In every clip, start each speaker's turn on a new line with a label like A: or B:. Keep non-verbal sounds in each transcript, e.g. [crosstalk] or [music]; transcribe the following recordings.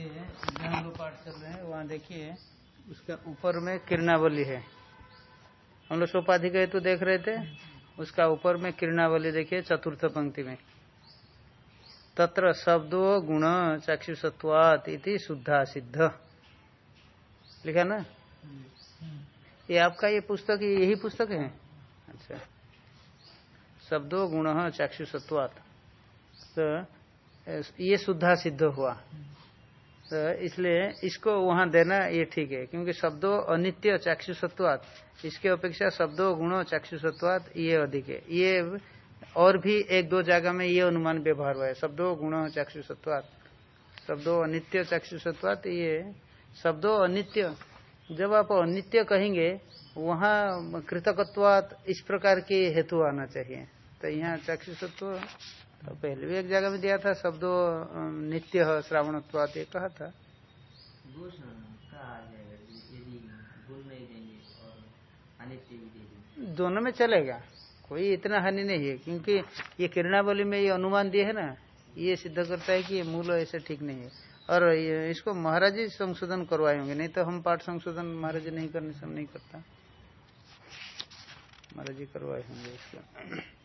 A: देखिए, जहाँ लोग पाठ रहे हैं, वहाँ देखिए, उसका ऊपर में किरणावली है। हम लोग सोपाधि के तो देख रहे थे, उसका ऊपर में किरणावली देखिए, चतुर्थ पंक्ति में। तत्र शब्दो गुण चाक्षुषत्वात इति शुद्धा सिद्ध। लिखा ना? ये आपका ये पुस्तक यही पुस्तक है? अच्छा। शब्दो गुण चाक्षुषत्वात। तो ये शुद्धा सिद्ध हुआ। तो इसलिए इसको वहाँ देना ये ठीक है, क्योंकि शब्दों अनित्य चाक्षुषत्वात। इसके अपेक्षा शब्दों गुणों चाक्षुषत्वात ये अधिक है। ये और भी एक दो जगह में ये अनुमान व्यवहार हुआ है। शब्दों गुण चाक्षुषत्वात। शब्दों अनित्य चाक्षुषत्वात ये शब्दों अनित्य, जब आप अनित्य कहेंगे, वहाँ कृतकत्वात इस प्रकार के हेतु आना चाहिए। तो यहाँ चाक्षुषत्व तो पहले भी एक जगह में दिया था शब्दों नित्य श्रावणत्वात ये कहा था। दोनों में चलेगा, कोई इतना हानि नहीं है, क्योंकि ये किरणावली में ये अनुमान दिए है ना, ये सिद्ध करता है कि ये मूल ऐसे ठीक नहीं है। और इसको महाराज जी संशोधन करवाए होंगे, नहीं तो हम पाठ संशोधन महाराज जी नहीं करने से नहीं करता। महाराज जी करवाए होंगे इसको।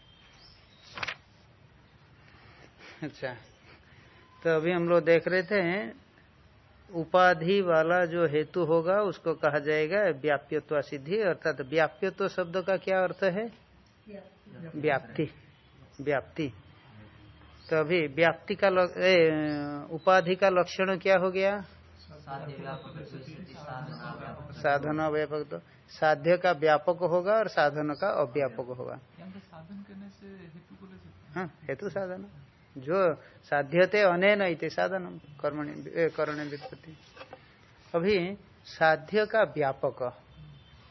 A: अच्छा। तो अभी हम लोग देख रहे थे उपाधि वाला जो हेतु होगा उसको कहा जाएगा व्याप्यत्व सिद्धि अर्थात व्याप्यत्व शब्द का क्या अर्थ है? व्याप्ति। व्याप्ति। तो अभी व्याप्ति का उपाधि का लक्षण क्या हो गया? साधन व्यापक तो। साध्य का व्यापक होगा और साधन का अव्यापक होगा।
B: साधन करने से हेतु
A: हाँ हेतु साधन। जो साध्यते अनैन इति साधन करण व्युत्पत्ति अभी साध्य का व्यापक।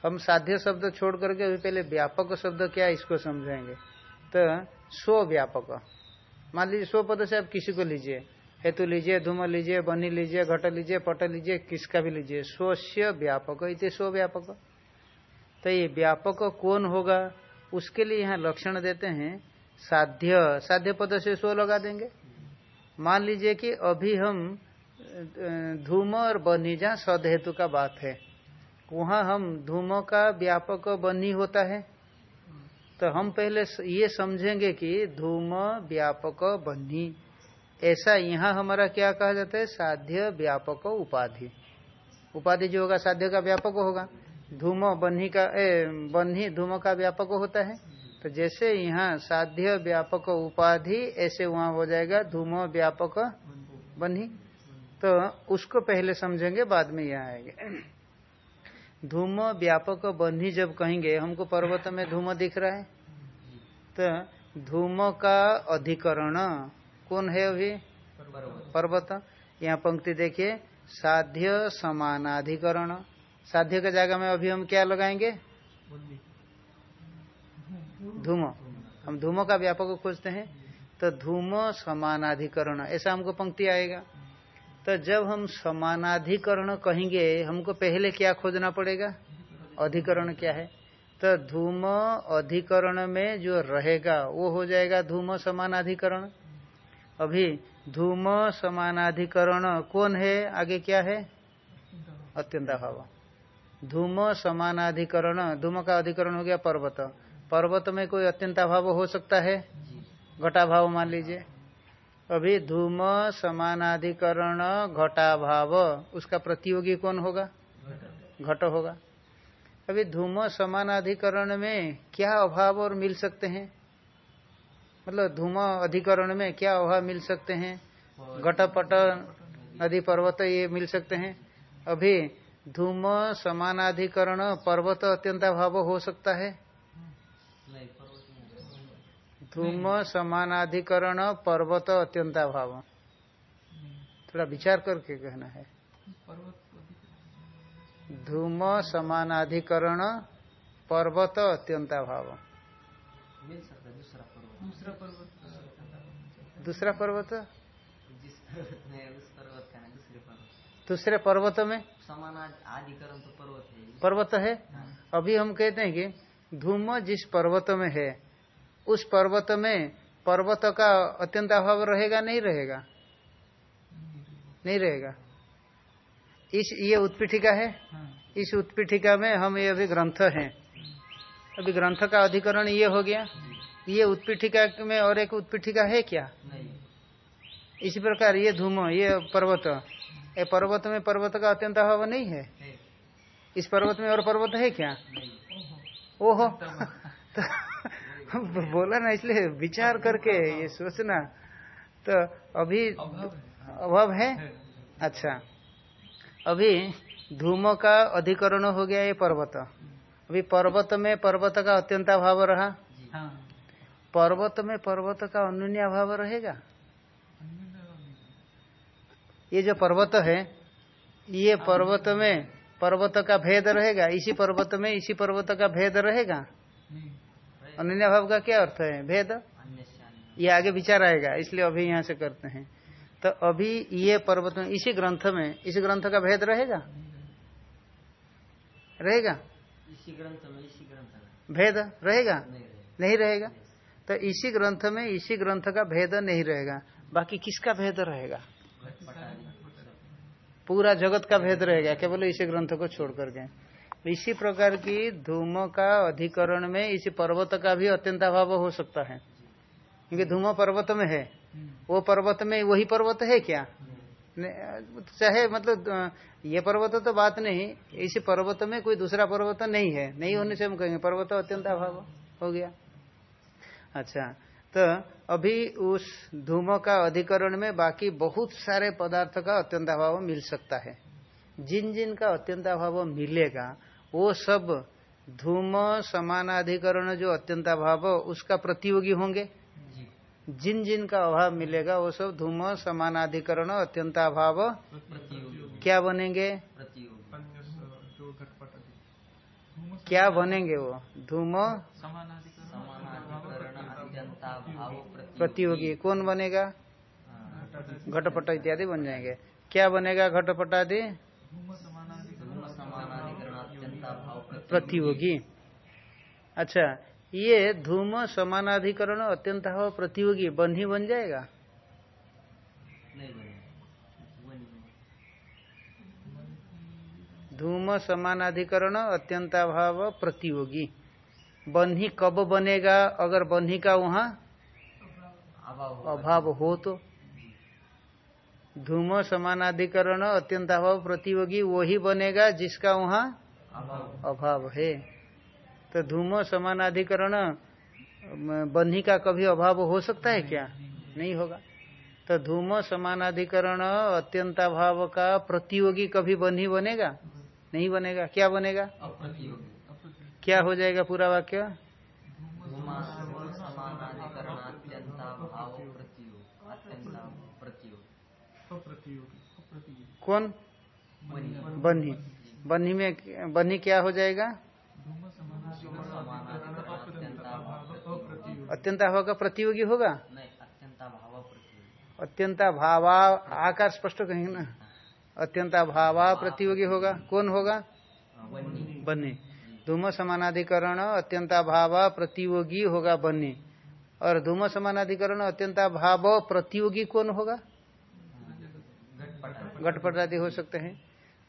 A: हम साध्य शब्द छोड़ करके अभी पहले व्यापक शब्द क्या इसको समझेंगे? तो स्व व्यापक। मान लीजिए स्व पद से आप किसी को लीजिए। हेतु लीजिए, धूम लीजिए बनी लीजिए, घट लीजिए, पट लीजिए, किसका भी लीजिए। स्वस्य व्यापक, इति स्व व्यापक। तो ये व्यापक कौन होगा? उसके लिए यहाँ लक्षण देते हैं साध्य साध्य पद से स्व लगा देंगे। मान लीजिए कि अभी हम धूम और बनी जहाँ सद हेतु का बात है। वहाँ हम धूम का व्यापक बनी होता है। तो हम पहले ये समझेंगे कि धूम व्यापक बन्ही ऐसा यहाँ हमारा क्या कहा जाता है? साध्य व्यापक उपाधि। उपाधि जो होगा, साध्य का व्यापक होगा। धूम बन्ही का बन्ही धूम का व्यापक होता है। तो जैसे यहाँ साध्य व्यापक उपाधि, ऐसे वहाँ हो जाएगा धूम व्यापक बनी तो उसको पहले समझेंगे, बाद में यहाँ आएँगे। धूम व्यापक बन्ही जब कहेंगे, हमको पर्वत में धूम दिख रहा है? तो धूम का अधिकरण कौन है अभी? पर्वत। यहाँ पंक्ति देखिए, साध्य समानाधिकरण। साध्य के जगह में अभी हम क्या लगाएँगे? धूम। हम धूमो का व्यापक खोजते हैं। तो धूम समानाधिकरण। ऐसा हमको पंक्ति आएगा। तो जब हम समानाधिकरण कहेंगे, हमको पहले क्या खोजना पड़ेगा? अधिकरण क्या है? तो धूम अधिकरण में जो रहेगा, वो हो जाएगा धूम समानाधिकरण। अभी धूम समानाधिकरण कौन है? आगे क्या है? अत्यंत अत्यंताभाव धूम समानाधिकरण, धूम का अधिकरण हो गया पर्वत। पर्वत में कोई अत्यंताभाव हो सकता है? घटाभाव मान लीजिए। अभी धूम समानाधिकरण घटाभाव उसका प्रतियोगी कौन होगा? घट। होगा। अभी धूम समानाधिकरण में क्या अभाव और मिल सकते हैं? मतलब धूम अधिकरण में क्या अभाव मिल सकते हैं? घटपट नदी पर्वत ये मिल सकते हैं। अभी धूम समानाधिकरण पर्वत अत्यंत अभाव हो सकता है? धूम समानाधिकरण पर्वत अत्यंताभाव। थोड़ा विचार करके कहना है। धूम समानाधिकरण पर्वत अत्यंता अत्यंताभाव। दूसरा पर्वत? दूसरे पर्वत में?
C: समानाधिकरण तो पर्वत है।
A: पर्वत है? अभी हम कहते हैं कि धूम जिस पर्वत में है उस पर्वत में पर्वत का अत्यंत अभाव रहेगा नहीं रहेगा? नहीं रहेगा। इस ये उत्पीठिका है? इस उत्पीठिका में हम ये अभी ग्रंथ हैं। अभी ग्रंथ का अधिकरण ये हो गया। ये उत्पीठिका में और एक उत्पीठिका है क्या?
C: नहीं।
A: इसी प्रकार ये धूम ये पर्वत। ये पर्वत में पर्वत का अत्यंत अभाव नहीं है? इस पर्वत में और पर्वत है क्या? ओहो। [laughs] तो [laughs] बोला ना इसलिए विचार करके ये सोचना। तो अभी
B: अभाव है।
A: अच्छा। अभी धूम का अधिकरण हो गया ये पर्वत। अभी पर्वत में पर्वत का अत्यंत अभाव रहा?
B: हाँ।
A: पर्वत में पर्वत का अन्य अभाव रहेगा। ये जो पर्वत है ये पर्वत में पर्वत का भेद रहेगा? इसी पर्वत में इसी पर्वत का भेद रहेगा?
B: नहीं
A: भाव का क्या अर्थ है? भेद? ये आगे विचार आएगा इसलिए अभी यहाँ से करते हैं। तो अभी ये पर्वत में इसी ग्रंथ में इसी ग्रंथ का भेद रहेगा? रहेगा?
C: इसी ग्रंथ में इसी ग्रंथ में।
A: भेद रहेगा?
C: नहीं
A: नहीं रहेगा? तो इसी ग्रंथ में इसी ग्रंथ का भेद नहीं रहेगा। बाकी किसका भेद रहेगा? पूरा जगत का भेद रहेगा केवल इसी ग्रंथ को छोड़ करके। इसी प्रकार की धूम का अधिकरण में इसी पर्वत का भी अत्यंत अभाव हो सकता है। क्योंकि धूम पर्वत में है। वो पर्वत में वही पर्वत है क्या? चाहे मतलब ये पर्वत तो बात नहीं, इसी पर्वत में कोई दूसरा पर्वत नहीं है। नहीं होने से हम कहेंगे, पर्वत अत्यंत अभाव हो गया। अच्छा तो अभी उस धूम का अधिकरण में बाकी बहुत सारे पदार्थ का अत्यंत अभाव मिल सकता है। जिन जिन का अत्यंत अभाव मिलेगा वो सब धूम समानाधिकरण जो अत्यंत अभाव उसका प्रतियोगी होंगे। जिन जिन का अभाव मिलेगा वो सब धूम समानाधिकरण अत्यंत अभाव
C: प्रतियोगी
A: क्या बनेंगे? क्या बनेंगे वो? धूम
C: प्रतियोगी।
A: कौन बनेगा?
C: हाँ,
A: घटपट इत्यादि बन जाएँगे। क्या बनेगा घटपट आदि
B: धूम समानाधिकरण
C: धूम समानाधिकरण अत्यंता भाव प्रतियोगी
A: अच्छा ये धूम समानाधिकरण अत्यंत प्रतियोगी बन्ही बन जाएगा। धूम समानाधिकरण अत्यंताभाव प्रतियोगी। बन्ही कब बनेगा? अगर बन्ही का वहाँ
C: अभाव
A: अभाव हो तो। धूम समानाधिकरण अत्यंताभाव प्रतियोगी वही बनेगा जिसका वहाँ
C: अभाव।
A: अभाव है। तो धूम समानाधिकरण बन्ही का कभी अभाव हो सकता है क्या? नहीं। होगा। तो धूम समानाधिकरण अत्यंताभाव का प्रतियोगी कभी बन्ही बनेगा? नहीं बनेगा। क्या बनेगा? क्या हो जाएगा पूरा वाक्य?
C: धूमा समानाधिकरण अत्यंता भाव प्रतियोग। अत्यंता प्रतियोग।
B: अप्रतियोगी। अप्रतियोगी।
A: कौन?
C: बनी
A: बन्ही बन्ही में, बन्ही क्या हो जाएगा? अत्यंताभाव का प्रतियोगी होगा?
C: नहीं अत्यंता भाव
A: भावा आकार स्पष्ट कहेंगे ना? अत्यंता भावा प्रतियोगी होगा। कौन होगा?
C: बनी
A: धूम समानाधिकरण अत्यंता भाव प्रतियोगी होगा बन्ही। और धूम समानाधिकरण अत्यंता भाव प्रतियोगी कौन होगा?
C: घटपट
A: आदि हो सकते हैं।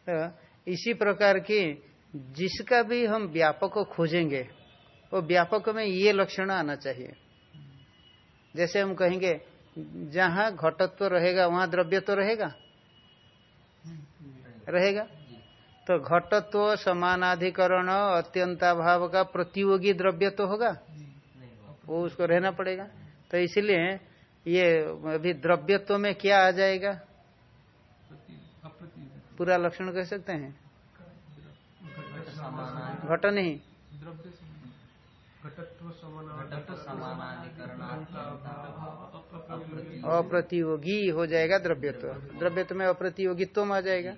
A: तो इसी प्रकार की जिसका भी हम व्यापक खोजेंगे, वो व्यापक में ये लक्षण आना चाहिए। जैसे हम कहेंगे, जहाँ घटत्व तो रहेगा, वहाँ द्रव्य तो रहेगा? रहेगा? तो घटत्व, समानाधिकरण, अत्यंताभाव का प्रतियोगी द्रव्य तो होगा? वो उसको रहना पड़ेगा। तो इसलिए ये अभी द्रव्यत्व में क्या आ जाएगा? पूरा लक्षण कह सकते हैं?
C: घट
A: नहीं।
C: अप्रतियोगी
A: हो जाएगा द्रव्यत्व। द्रव्यत्व में अप्रतियोगित्व आ जाएगा।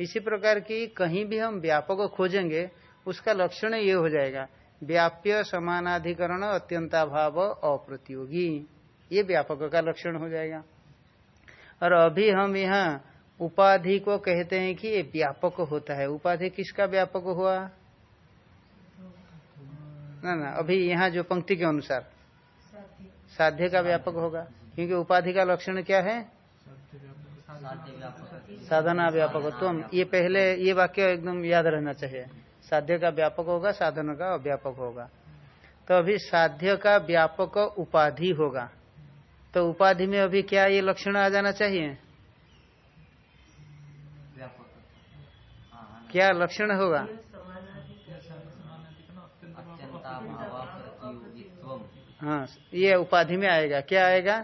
A: इसी प्रकार की कहीं भी हम व्यापक खोजेंगे, उसका लक्षण ये हो जाएगा। व्याप्य समानाधिकरण अत्यंताभाव अप्रतियोगी। ये व्यापक का लक्षण हो जाएगा। और अभी हम यहाँ उपाधि को कहते हैं कि ये व्यापक होता है। उपाधि किसका व्यापक हुआ? ना ना, अभी यहाँ जो पंक्ति के अनुसार। साध्य का व्यापक होगा। क्योंकि उपाधि का लक्षण क्या है?
C: साधना व्यापक।
A: व्यापकत्व ये पहले ये वाक्य एकदम याद रहना चाहिए। साध्य का व्यापक होगा, साधन का अव्यापक होगा। तो अभी साध्य का व्यापक उपाधि होगा। तो उपाधि में अभी क्या ये लक्षण आ जाना चाहिए
C: व्यापक हाँ
A: क्या लक्षण होगा? हाँ ये उपाधि में आएगा। क्या आएगा?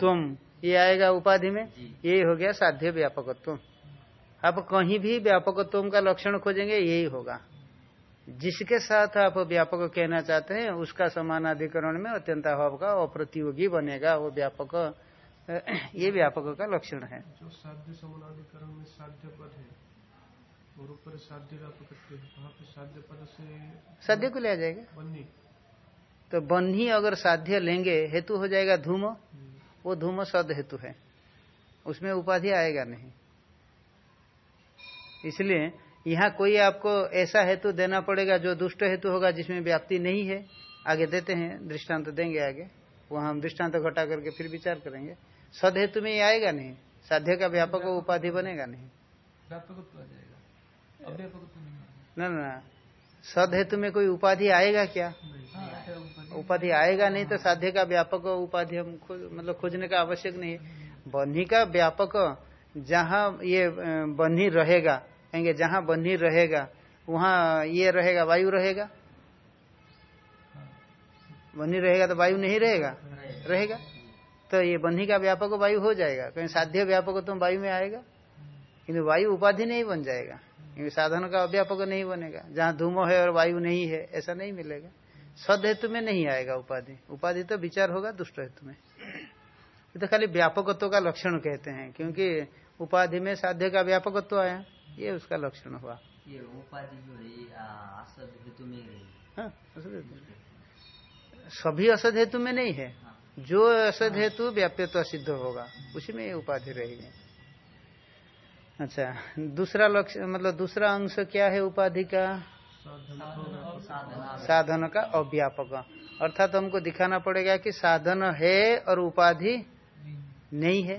A: तुम ये आएगा उपाधि में। यही हो गया साध्य व्यापकत्व आप कहीं भी व्यापकत्व का लक्षण खोजेंगे यही होगा जिसके साथ आप व्यापक कहना चाहते हैं उसका समानाधिकरण में अत्यंत अभाव का अप्रतियोगी बनेगा वो व्यापक ये व्यापक का लक्षण है।
D: जो साध्य समानाधिकरण में साध्य पद है और ऊपर साध्य व्यापक वहाँ पे साध्य पद से
A: साध्य को लिया जाएगा?
D: बन्ही।
A: तो बन्ही अगर साध्य लेंगे हेतु हो जाएगा धूम वो धूम सद हेतु है। उसमें उपाधि आएगा नहीं। इसलिए यहाँ कोई आपको ऐसा हेतु देना पड़ेगा जो दुष्ट हेतु होगा जिसमें व्याप्ति नहीं है। आगे देते हैं दृष्टांत तो देंगे आगे। वहाँ हम दृष्टांत तो घटा करके फिर विचार करेंगे। सद हेतु में ये आएगा नहीं। साध्य का व्यापक उपाधि बनेगा नहीं। न न सद हेतु में कोई उपाधि आएगा क्या?
B: हाँ। उपाधि।
A: उपाधि आएगा नहीं तो साध्य का व्यापक उपाधि हम मतलब खोजने का आवश्यक नहीं है। बन्ही का व्यापक जहाँ ये बन्ही रहेगा कहेंगे जहाँ बन्ही रहेगा वहाँ ये रहेगा वायु रहेगा? बन्ही रहेगा तो वायु नहीं रहेगा? रहेगा? तो ये बन्ही का व्यापक वायु हो जाएगा। कहीं साध्य व्यापक तो वायु में आएगा। किंतु वायु उपाधि नहीं बन जाएगा। क्योंकि साधन का अव्यापक नहीं बनेगा। जहाँ धूमो है और वायु नहीं है ऐसा नहीं मिलेगा। सद हेतु में नहीं आएगा उपाधि। उपाधि तो विचार होगा दुष्ट हेतु में। ये तो खाली व्यापकत्व का लक्षण कहते हैं क्योंकि उपाधि में साध्य का व्यापकत्व आया। ये उसका लक्षण हुआ।
C: ये उपाधि जो है असद हेतु में
A: हाँ, हेतु। सभी असद हेतु में नहीं है।
C: हाँ।
A: जो असद हेतु व्याप्यत्व सिद्ध होगा। उसी में उपाधि रहेगी। अच्छा दूसरा लक्ष्य मतलब दूसरा अंश क्या है उपाधि का?
C: साधन
A: का अव्यापक। अर्थात हमको दिखाना पड़ेगा कि साधन है और उपाधि नहीं है।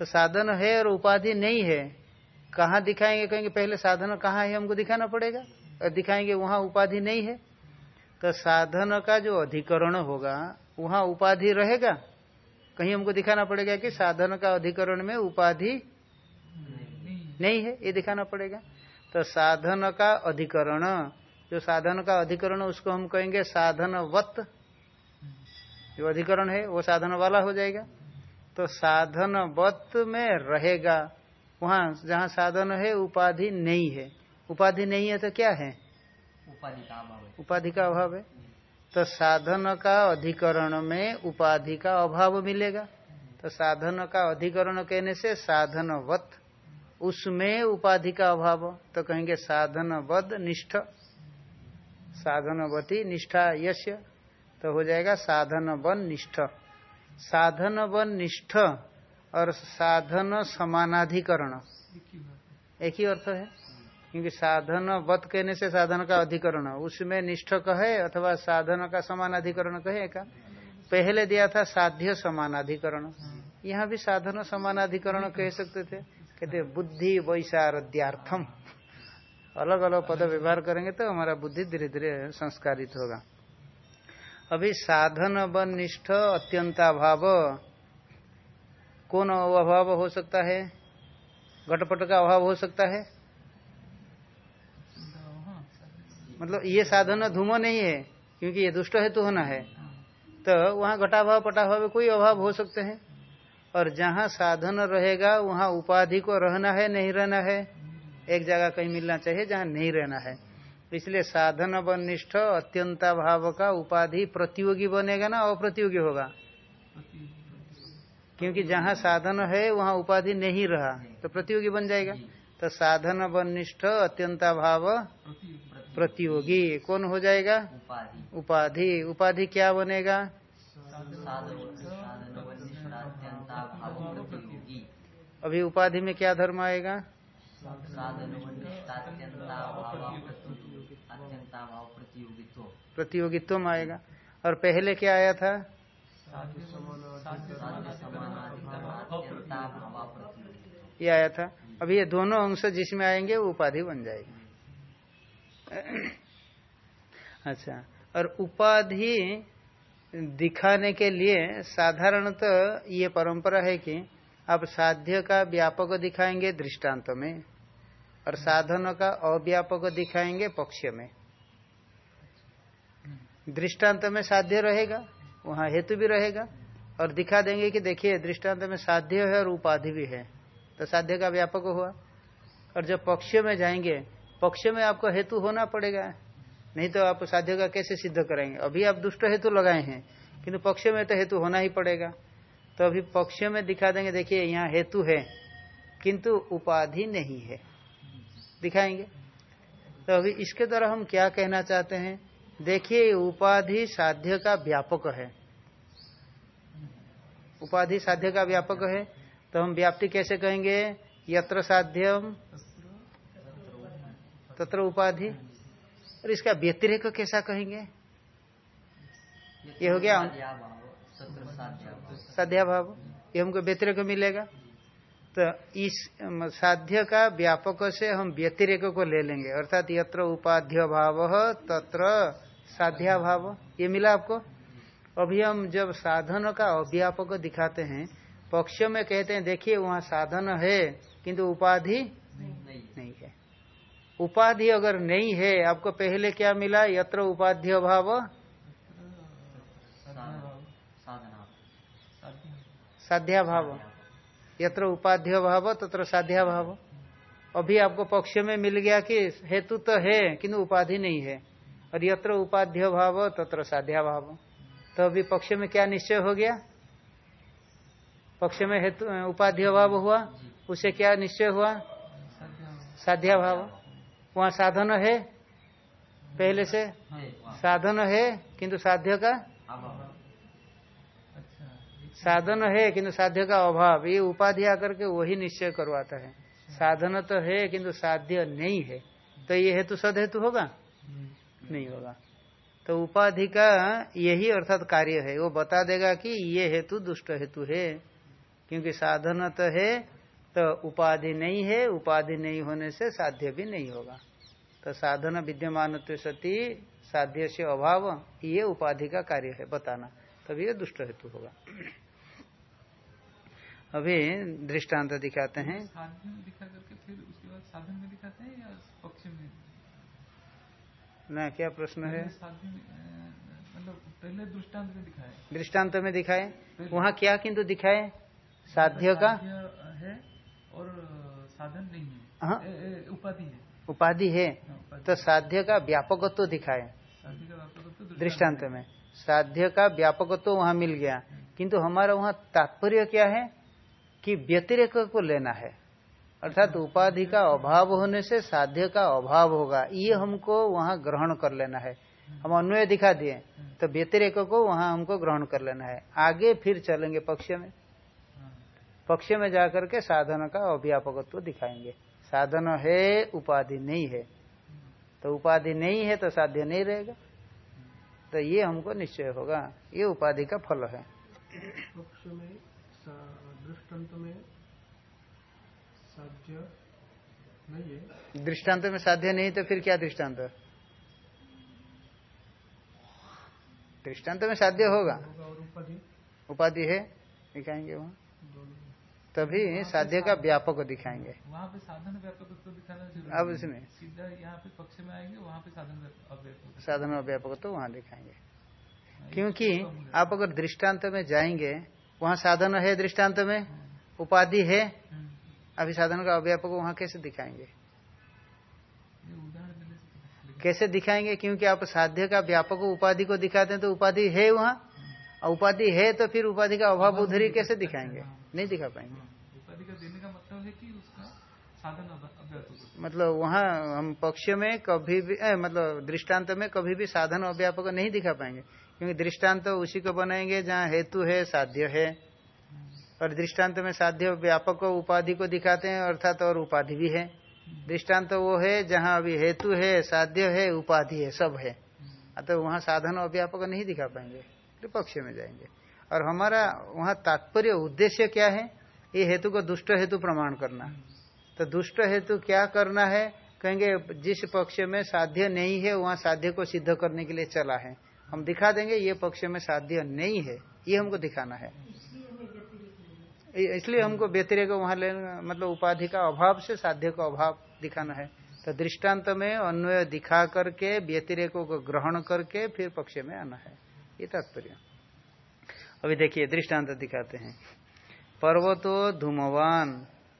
A: तो साधन है और उपाधि नहीं है, कहाँ दिखाएँगे? कहेंगे पहले साधन कहाँ है हमको दिखाना पड़ेगा? और दिखाएँगे वहाँ उपाधि नहीं है। तो साधन का जो अधिकरण होगा वहाँ उपाधि रहेगा? कहीं हमको दिखाना पड़ेगा कि साधन का अधिकरण में उपाधि नहीं है ये दिखाना पड़ेगा। तो साधन का अधिकरण जो साधन का अधिकरण उसको हम कहेंगे साधन साधनवत। जो अधिकरण है वो साधन वाला हो जाएगा। तो साधन साधनवत में रहेगा वहाँ जहाँ साधन है उपाधि नहीं है। उपाधि नहीं है तो क्या है?
C: उपाधि का अभाव है।
A: उपाधि का अभाव है। तो साधन का अधिकरण में उपाधि का अभाव मिलेगा। तो साधन का अधिकरण कहने से साधनवत, उसमें उपाधि का अभाव। तो कहेंगे साधन साधनवद निष्ठ साधन साधनवती निष्ठा यश तो हो जाएगा साधन वन निष्ठ। साधन वन निष्ठ और साधन समानाधिकरण।
B: एक ही
A: अर्थ है? क्योंकि साधन वत कहने से साधन का अधिकरण, उसमें निष्ठ कहे अथवा साधन का समानाधिकरण कहे का? पहले दिया था साध्य समानाधिकरण यहाँ भी साधन समानाधिकरण कह सकते थे। कहते, बुद्धि वैशारद्यार्थम अलग अलग पद व्यवहार करेंगे तो हमारा बुद्धि धीरे धीरे संस्कारित होगा। अभी साधन व निष्ठ अत्यंताभाव, कौन अभाव हो सकता है? घटपट का अभाव हो सकता हाँ? मतलब ये साधन धूमो नहीं है, क्योंकि ये दुष्ट हेतु होना है। तो वहाँ घटाभाव, पटाभाव कोई अभाव हो सकते हैं। और जहाँ साधन रहेगा, वहाँ उपाधि को रहना है, नहीं रहना है, एक जगह कहीं मिलना चाहिए जहाँ नहीं रहना है। इसलिए साधन वनिष्ठ अत्यंता भाव का उपाधि प्रतियोगी बनेगा ना, अप्रतियोगी होगा। क्योंकि जहाँ साधन है, वहाँ उपाधि नहीं रहा तो प्रतियोगी बन जाएगा। तो साधन वनिष्ठ अत्यंता भाव प्रतियोगी। कौन हो जाएगा?
C: उपाधि।
A: उपाधि। उपाधि क्या बनेगा? अभी उपाधि में क्या धर्म आएगा?
C: प्रतियोगित्व
A: आएगा। और पहले क्या आया था? ये आया था। अभी ये दोनों अंश जिसमें आएँगे वो उपाधि बन जाएगी। अच्छा और उपाधि दिखाने के लिए साधारणतः ये परंपरा है कि आप साध्य का व्यापक दिखाएँगे दृष्टांत में, और साधन का अव्यापक दिखाएँगे पक्ष में। दृष्टांत में साध्य रहेगा, वहाँ हेतु भी रहेगा, और दिखा देंगे कि देखिए, दृष्टांत में साध्य है और उपाधि भी है। तो साध्य का व्यापक हुआ। और जब पक्ष में जाएँगे पक्ष में आपको हेतु होना पड़ेगा। नहीं तो आप साध्य का कैसे सिद्ध करेंगे? अभी आप दुष्ट हेतु लगाए हैं, किंतु पक्ष में तो हेतु होना ही पड़ेगा। तो अभी पक्ष में दिखा देंगे, देखिए, यहाँ हेतु है, किंतु उपाधि नहीं है। दिखाएँगे? तो अभी इसके द्वारा हम क्या कहना चाहते हैं? देखिए, उपाधि साध्य का व्यापक है। उपाधि साध्य का व्यापक है तो हम व्याप्ति कैसे कहेंगे? यत्र साध्यम तत्र उपाधि। और इसका व्यतिरेक कैसा कहेंगे? ये हो गया
C: साध्याभाव। साध्याभाव
A: ये हमको व्यतिरेक मिलेगा। तो इस साध्य का व्यापक से हम व्यतिरेक को ले लेंगे। अर्थात यत्र उपाध्य भाव तत्र साध्याभाव ये मिला आपको? अभी हम जब साधन का अव्यापक दिखाते हैं पक्ष में कहते हैं देखिए वहाँ साधन है किंतु उपाधि उपाधि अगर नहीं है आपको पहले क्या मिला? यत्र उपाधि भाव?
C: साधना
B: साध्य
A: भाव। यत्र उपाध्य भाव तत्र साध्या भाव। अभी आपको पक्ष में मिल गया कि हेतु तो है किंतु उपाधि नहीं है। और यत्र उपाध्य भाव तत्र साध्या भाव। तो अभी पक्ष में क्या निश्चय हो गया? पक्ष में हेतु उपाध्य भाव हुआ। उसे क्या निश्चय हुआ?
B: साध्या
A: भाव। वहाँ साधन है? पहले से? साधन है किंतु साध्य का?
B: अच्छा
A: साधन है किंतु साध्य का अभाव। ये उपाधि आकर के वही निश्चय करवाता है। साधन तो है किंतु साध्य नहीं है। तो ये हेतु सद हेतु होगा नहीं होगा। तो उपाधि का यही अर्थात कार्य है। वो बता देगा कि ये हेतु दुष्ट हेतु है। क्योंकि साधन तो है तो उपाधि नहीं है उपाधि नहीं होने से साध्य भी नहीं होगा। तो साधन विद्यमान सती साध्य से अभाव ये उपाधि का कार्य है बताना। तभी ये दुष्ट हेतु होगा। अभी दृष्टांत दिखाते हैं।
B: साध्य में दिखा करके फिर उसके बाद साधन में दिखाते हैं या पक्ष में?
A: ना क्या प्रश्न है?
B: पहले में मतलब पहले दृष्टांत में दिखाए।
A: दृष्टांत में दिखाए। वहाँ क्या किंतु दिखाए? साध्य का?
B: है और साधन नहीं
A: हाँ।
B: है। उपाधि है।
A: उपाधि है।
B: हाँ,
A: तो साध्य का व्यापकत्व दिखाए।
B: तो
A: दृष्टांत में। साध्य का व्यापकत्व वहाँ मिल गया। किंतु हमारा वहाँ तात्पर्य क्या है? कि व्यतिरेक को लेना है। अर्थात उपाधि का अभाव होने से साध्य का अभाव होगा। ये हमको वहाँ ग्रहण कर लेना है। हम अन्वय दिखा दिए। तो व्यतिरेक को वहाँ हमको ग्रहण कर लेना है। आगे फिर चलेंगे पक्ष में।
B: हाँ।
A: पक्ष में जाकर के साधन का अव्यापकत्व दिखाएँगे। साधन है उपाधि नहीं है। तो उपाधि नहीं है तो साध्य नहीं रहेगा। तो ये हमको निश्चय होगा ये उपाधि का फल है।
D: पक्ष में दृष्टांत में साध्य नहीं है।
A: दृष्टांत में साध्य नहीं तो फिर क्या दृष्टांत? दृष्टांत में साध्य होगा।
D: उपाधि।
A: उपाधि है दिखाएँगे वहाँ। तभी साध्य का व्यापक दिखाएँगे।
B: वहाँ पे साधन व्यापकत्व दिखाना ज़रूरी
A: अब इसमें।
B: सीधा यहाँ पे पक्ष में आएँगे वहाँ पे साधन व्याप- अव्यापक
A: साधन और व्यापक तो वहाँ दिखाएँगे।
B: हाँ,
A: क्योंकि
B: तो है।
A: आप अगर दृष्टांत में जाएँगे वहाँ साधन है दृष्टांत में उपाधि है
B: हम्म,
A: अभी साधन का अव्यापक वहाँ कैसे दिखाएँगे। कैसे दिखाएँगे? क्योंकि आप साध्य का व्यापक उपाधि को दिखाते हैं तो उपाधि है वहाँ और उपाधि है तो फिर उपाधि का अभाव उधरी कैसे दिखाएँगे? नहीं दिखा पाएँगे।
B: हाँ, उपाधि का देने का मतलब है कि उसका साधन
A: मतलब वहाँ हम पक्ष में कभी भी ए, मतलब दृष्टांत में कभी भी साधन अव्यापक नहीं दिखा पाएँगे। क्योंकि दृष्टांत उसी को बनाएँगे जहाँ हेतु है साध्य है। और दृष्टांत में साध्य व्यापक उपाधि को दिखाते हैं अर्थात और उपाधि भी है। दृष्टांत वो है जहाँ अभी हेतु है साध्य है उपाधि है सब है। तो वहाँ साधन अव्यापक नहीं दिखा पाएँगे तो पक्ष में जाएँगे। और हमारा वहाँ तात्पर्य उद्देश्य क्या है? ये हेतु को दुष्ट हेतु प्रमाण करना। तो दुष्ट हेतु क्या करना है? कहेंगे, जिस पक्ष में साध्य नहीं है, वहाँ साध्य को सिद्ध करने के लिए चला है। हम दिखा देंगे, ये पक्ष में साध्य नहीं है। ये हमको दिखाना है। इसलिए हमको व्यतिरेक वहाँ लेना मतलब उपाधि का अभाव से साध्य का अभाव दिखाना है। तो दृष्टांत में अन्वय दिखा करके, व्यतिरेकों को ग्रहण करके फिर पक्ष में आना है। ये तात्पर्य। अभी देखिए, दृष्टांत दिखाते हैं। पर्वतो धूमवान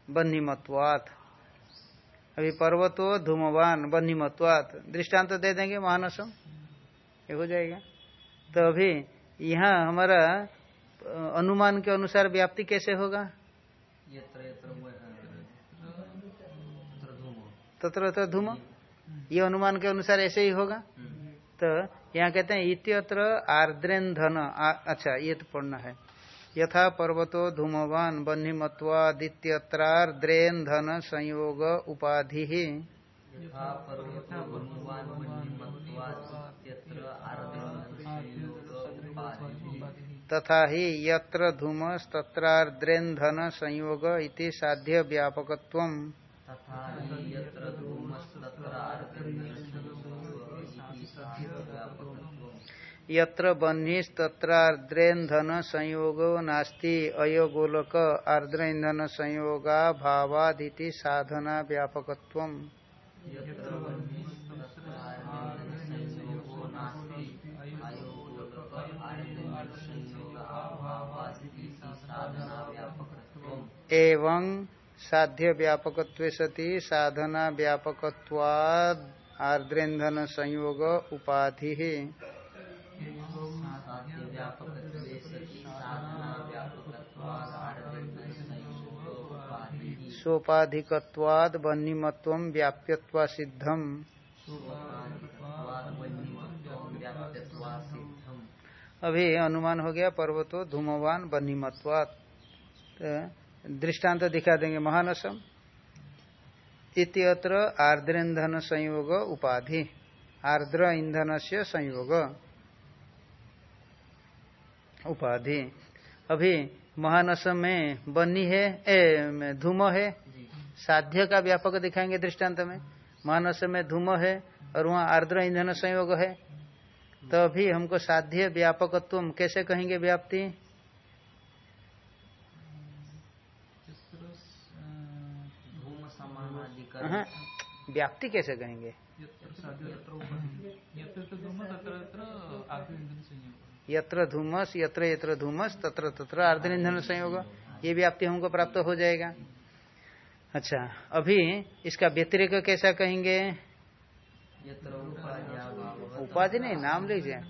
A: बन्हीमत्वात अभी पर्वतो धूमवान बन्हीमत्वात दृष्टांत दे देंगे महानसम ये हो जाएगा। तो अभी यहाँ हमारा अनुमान के अनुसार व्याप्ति कैसे होगा? तत्र तत्र धूम। ये अनुमान के अनुसार ऐसे ही होगा। तो यहाँ कहते हैं इत्यत्र आर्द्रेन धन अच्छा ये तो पढ़ना है। यथा पर्वतो धूमवान बन्हीमत्वादित्यत्रार्द्रेन धन संयोग उपाधि। तथा ही यत्र धूमस तत्रार्द्रेन्धन संयोग इति साध्य व्यापकत्व
C: तथा हि यत्र धूमस्तत्र आर्द्रेण संयोग इति
A: यत्र बह्निस्तत्रार्द्रेन्धन संयोगो नास्ति अयोगोलक आर्द्र ईंधन संयोगा भावादिति साधना व्यापकत्वम् एवं साध्य व्यापकत्वे सति साधना व्यापकत्वाद आर्द्रेन्धन संयोग उपाधि
C: साध्य व्यापकत्वे सति साधना व्यापकत्वात् आर्द्रेण संयोग उपाधिः
A: सोपाधिकत्वाद बन्नीमत्व व्याप्यत्वा सिद्धम। अभी अनुमान हो गया, पर्वतो धूमवान बन्हीमत्वात तो दृष्टांत दिखा देंगे, महानसम। इत्यत्र आर्द्र ईंधन संयोग उपाधि, आर्द्र ईंधन से संयोग उपाधि। अभी महानसम में बनी है ए, धूम है। साध्य का व्यापक दिखाएँगे दृष्टांत में। महानस में धूम है और वहाँ आर्द्र ईंधन संयोग है। तो अभी हमको साध्य व्यापकत्व कैसे कहेंगे व्याप्ति? हाँ, व्याप्ति कैसे कहेंगे? यत्र धूमस यत्र यत्र धूमस तत्र तत्र ईंधन संयोग। ये व्याप्ति हमको प्राप्त हो जाएगा। अच्छा अभी इसका व्यतिरिक कैसा कहेंगे? उपाधि नहीं नाम लीजिए।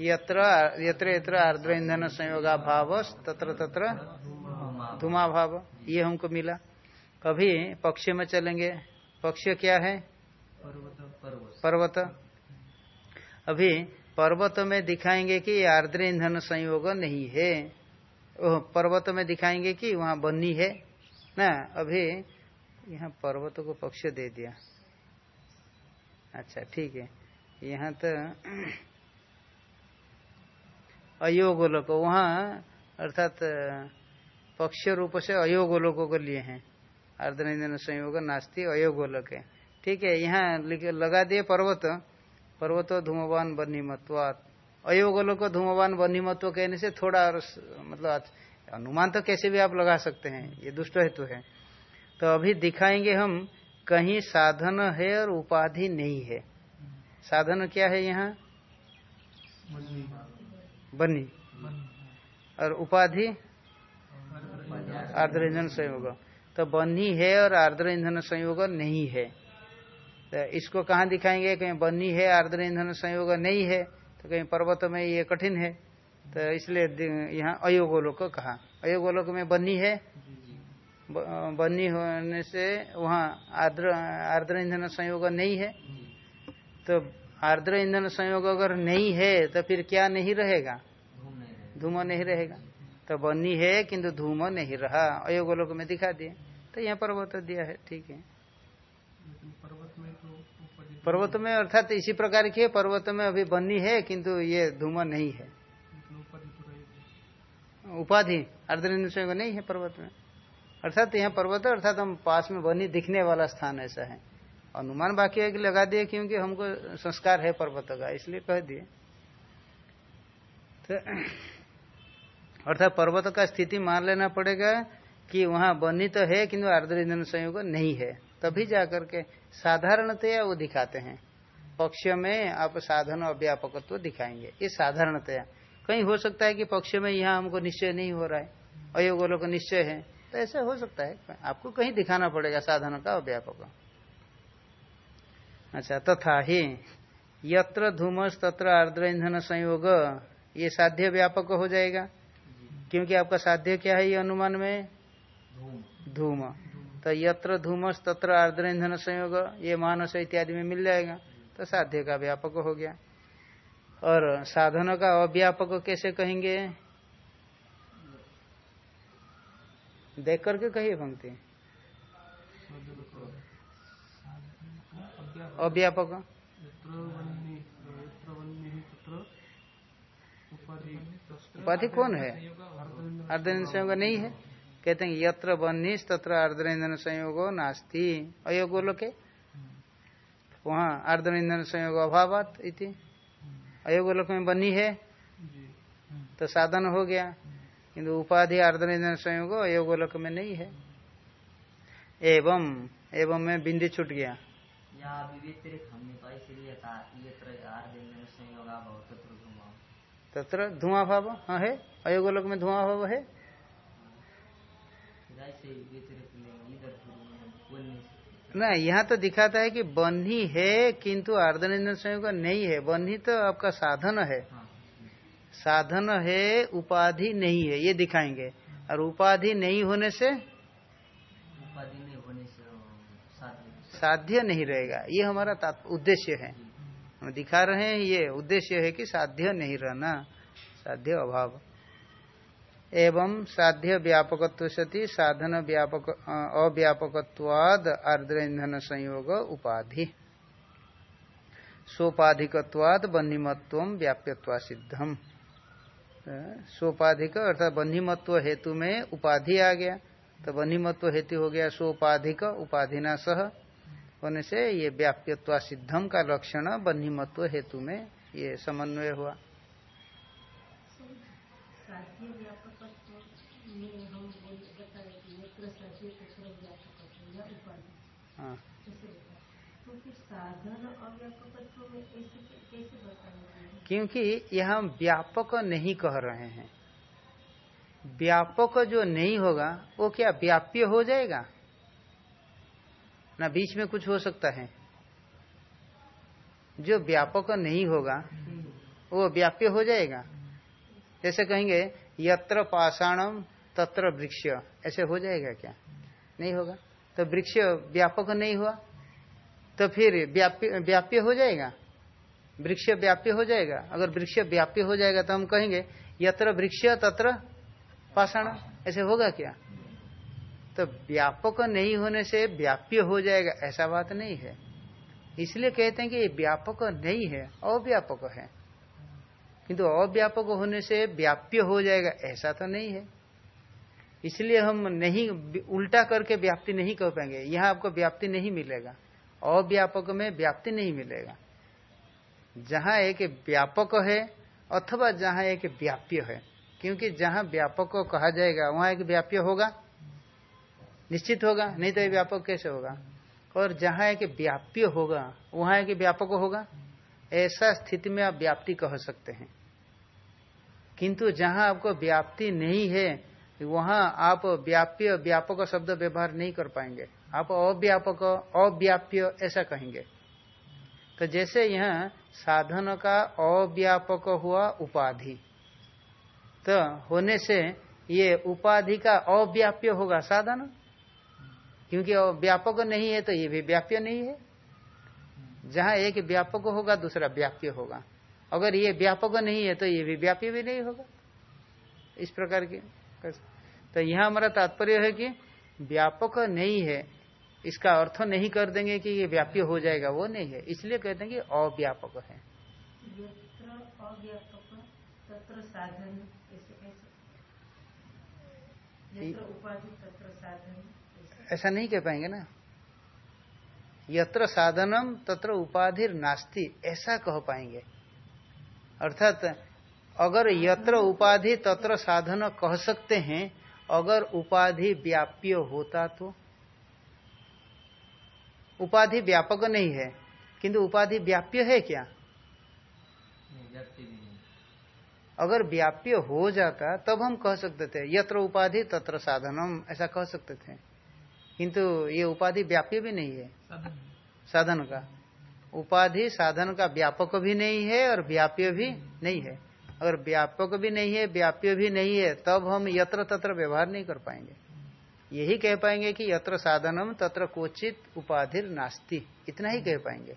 A: यत्र यत्र यत्र आर्द्र ईंधन संयोगा भाव तत्र तत्र धुमा भाव ये हमको मिला। अभी पक्ष में चलेंगे। पक्ष क्या है?
C: पर्वत
A: अभी पर्वत में दिखाएँगे कि आर्द्र ईंधन संयोग नहीं है। ओह, पर्वत में दिखाएँगे कि वहाँ बन्नी है ना? अभी यहाँ पर्वत को पक्ष दे दिया। अच्छा ठीक है। यहाँ तो [clears throat] अयोगोलोक वहाँ अर्थात पक्ष रूप से अयोगोलोकों को लिए हैं। अर्धनिंदन संयोग नास्ती अयोगोलक है। ठीक है, यहाँ लगा दिए पर्वत। पर्वतो धूमवान बन्हीमत्वात अयोगोलोक धूमवान बन्हीमत्व कहने से थोड़ा और मतलब अनुमान तो कैसे भी आप लगा सकते हैं, ये दुष्ट हेतु है। तो अभी दिखाएँगे हम, कहीं साधन है और उपाधि नहीं है। साधन क्या है यहाँ? बनी और उपाधि? आर्द्र ईंधन संयोग। तो बनी है और आर्द्र ईंधन संयोग नहीं है। तो इसको कहाँ दिखाएँगे? कहीं बनी है, आर्द्र ईंधन संयोग नहीं है तो कहीं पर्वत में ये कठिन है। तो इसलिए यहाँ अयोगोलोक कहा। अयोगोलोक में बनी है। बनी होने से वहाँ आर्द्र आर्द्र ईंधन संयोग नहीं है। तो आर्द्र ईंधन संयोग अगर नहीं है तो फिर क्या नहीं रहेगा?
C: धूम नहीं
A: रहेगा। तो बनी है, किंतु धूम नहीं रहा। अयोगोलोक में दिखा दिए। तो यहाँ पर्वत दिया है, ठीक है।
D: पर्वत में
A: अर्थात इसी प्रकार की पर्वत में अभी बनी है, किंतु ये धूम नहीं है।
D: उपाधि
A: अर्धनिंद को नहीं है पर्वत में अर्थात यहाँ पर्वत, अर्थात हम पास में बनी दिखने वाला स्थान ऐसा है। अनुमान बाकी है कि लगा दिए क्योंकि हमको संस्कार है पर्वत का, इसलिए कह दिए। तो अर्थात पर्वत का स्थिति मान लेना पड़ेगा कि वहाँ बनी तो है, किंतु आर्द्र संयोग नहीं है। तभी जाकर के साधारणतया वो दिखाते हैं। पक्ष में आप साधन अव्यापकत्व दिखाएँगे। ये साधारणतया। कहीं हो सकता है कि पक्ष में यहाँ हमको निश्चय नहीं हो रहा है अयोगोलों का निश्चय है। तो ऐसा हो सकता है। आपको कहीं दिखाना पड़ेगा साधन का अव्यापक अच्छा तथा तो ही यत्र धूमस तत्र आर्द्र ईंधन संयोग ये साध्य व्यापक हो जाएगा। क्योंकि आपका साध्य क्या है ये अनुमान में?
C: धूम।
A: तो यत्र धूमस तत्र आर्द्र ईंधन संयोग, ये मानस इत्यादि में मिल जाएगा तो साध्य का व्यापक हो गया। और साधन का अव्यापक कैसे कहेंगे? देख करके कहिए पंक्ति।
D: अव्यापक। उपाधि
A: कौन है?
D: अर्धनिंद
A: संयोग नहीं है। कहते हैं यत्र बन्नीस तत्र अर्धनिंदन संयोगो नास्ति। अयोगोलो के? वहाँ अर्धनिंदन संयोग अभावत इति। अयोगोलोक में बनी है? तो साधन हो गया। किंतु उपाधि अर्धनिंदन संयोग अयोगोलोक में नहीं है। एवं एवं में बिंदी छूट गया।
C: तत्र
A: धुआँ भाव हाँ है? अयोगोलोक में धुआँ भाव है
C: फिर ऐसे व्यतिरिक्त लेंगे इधर फिर बोल नहीं सकते
A: ना यहाँ तो दिखाता है कि बन्ही है किंतु अर्धनिंदन संयोग नहीं है। बन्ही तो आपका साधन है।
C: हाँ।
A: साधन है उपाधि नहीं है ये दिखाएँगे। और उपाधि नहीं होने से?
C: उपाधि नहीं होने से साध्य
A: साध्य नहीं रहेगा। ये हमारा उद्देश्य है। हम दिखा रहे हैं ये उद्देश्य है कि साध्य नहीं रहना साध्य अभाव। एवं साध्य व्यापकत्व सती साधन व्यापक अ, अव्यापकत्वाद आर्द्र ईंधन संयोग उपाधि। सोपाधिकत्वाद बन्हीमत्व व्याप्यत्वा सिद्धम सोपाधिक अर्थात बन्हीमत्व हेतु में उपाधि आ गया। तो बन्हीमत्व हेतु हो गया सोपाधिक उपाधिना सह होने से ये व्याप्यत्वा सिद्धम का लक्षण बन्हीमत्व हेतु में ये समन्वय हुआ
E: साध्य व्यापकत्व में हम बोल बताए कि नेत्र साध्य तत्र व्यापकत्व या उपाधि
A: हाँ
E: ऐसे बताए तो फिर साधन अव्यापकत्व में ऐसे कैसे बताएँगे
A: क्योंकि यहाँ व्यापक नहीं कह रहे हैं। व्यापक जो नहीं होगा वो क्या व्याप्य हो जाएगा? ना बीच में कुछ हो सकता है। जो व्यापक नहीं होगा वो व्याप्य हो जाएगा। जैसे कहेंगे यत्र पाषाणम तत्र वृक्ष। ऐसे हो जाएगा क्या? नहीं होगा। तो वृक्ष व्यापक नहीं हुआ तो फिर व्याप्य व्याप्य हो जाएगा। वृक्ष व्याप्य हो जाएगा। अगर वृक्ष व्याप्य हो जाएगा तो हम कहेंगे, यत्र वृक्ष तत्र पाषाण। ऐसे होगा क्या? तो व्यापक नहीं होने से व्याप्य हो जाएगा, ऐसा बात नहीं है। इसलिए कहते हैं कि ये व्यापक नहीं है, अव्यापक है। किंतु अव्यापक होने से व्याप्य हो जाएगा, ऐसा तो नहीं है। इसलिए हम नहीं, उल्टा करके व्याप्ति नहीं कह पाएँगे। यहाँ आपको व्याप्ति नहीं मिलेगा। अव्यापक में व्याप्ति नहीं मिलेगा। जहाँ एक व्यापक है अथवा जहाँ एक व्याप्य है। क्योंकि जहाँ व्यापक कहा जाएगा, वहाँ एक व्याप्य होगा। निश्चित होगा, नहीं तो ये व्यापक कैसे होगा? और जहाँ एक व्याप्य होगा, वहाँ एक व्यापक होगा। ऐसा स्थिति में आप व्याप्ति कह सकते हैं। किंतु जहाँ आपको व्याप्ति नहीं है वहाँ आप व्याप्य, व्यापक शब्द व्यवहार नहीं कर पाएँगे। आप अव्यापक, अव्याप्य ऐसा कहेंगे। तो जैसे यहाँ साधन का अव्यापक हुआ उपाधि तो होने से ये उपाधि का अव्याप्य होगा साधन। क्योंकि व्यापक नहीं है तो ये भी व्याप्य नहीं है। जहाँ एक व्यापक होगा, दूसरा व्याप्य होगा। अगर ये व्यापक नहीं है तो ये भी व्याप्य भी नहीं होगा। इस प्रकार की तो यहाँ हमारा तात्पर्य है कि व्यापक नहीं है। इसका अर्थ नहीं कर देंगे कि ये व्याप्य हो जाएगा वो नहीं है। इसलिए कह देंगे अव्यापक है।
E: यत्र अव्यापक तत्र साधन ऐसे ऐसे। यत्र उपाधि तत्र साधन ऐसे।
A: ऐसा नहीं कह पाएँगे ना? यत्र साधनम तत्र उपाधि नास्ति ऐसा कह पाएँगे। अर्थात अगर यत्र उपाधि तत्र साधन कह सकते हैं अगर उपाधि व्याप्य होता तो? उपाधि व्यापक नहीं है किंतु उपाधि व्याप्य है क्या? अगर व्याप्य हो जाता तब हम कह सकते थे यत्र उपाधि तत्र साधनम ऐसा कह सकते थे। किंतु ये उपाधि व्याप्य भी नहीं है।
B: साधन
A: का। उपाधि साधन का व्यापक भी नहीं है और व्याप्य भी नहीं है। अगर व्यापक भी नहीं है व्याप्य भी नहीं है तब हम यत्र तत्र व्यवहार नहीं कर पाएँगे। यही कह पाएँगे कि यत्र साधनम तत्र कोचित उपाधि नास्ति। इतना ही कह पाएँगे।